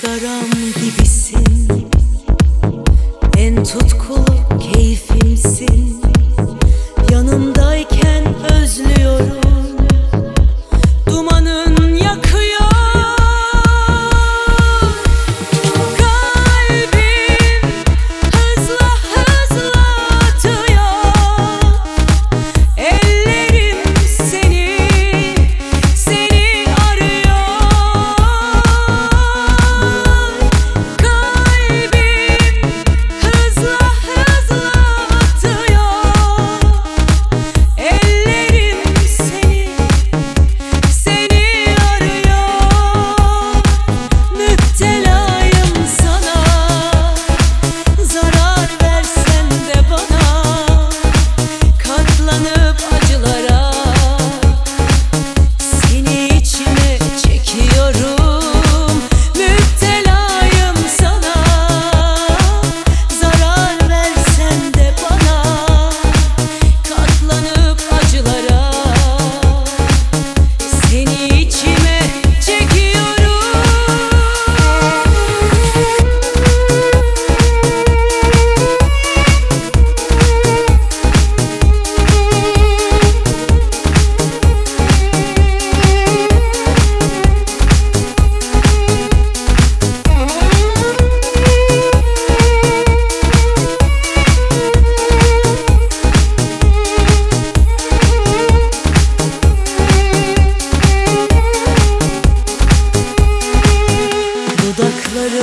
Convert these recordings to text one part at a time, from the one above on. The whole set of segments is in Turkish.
Sigaram gibisin. En tutkulu keyfimsin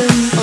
Welcome.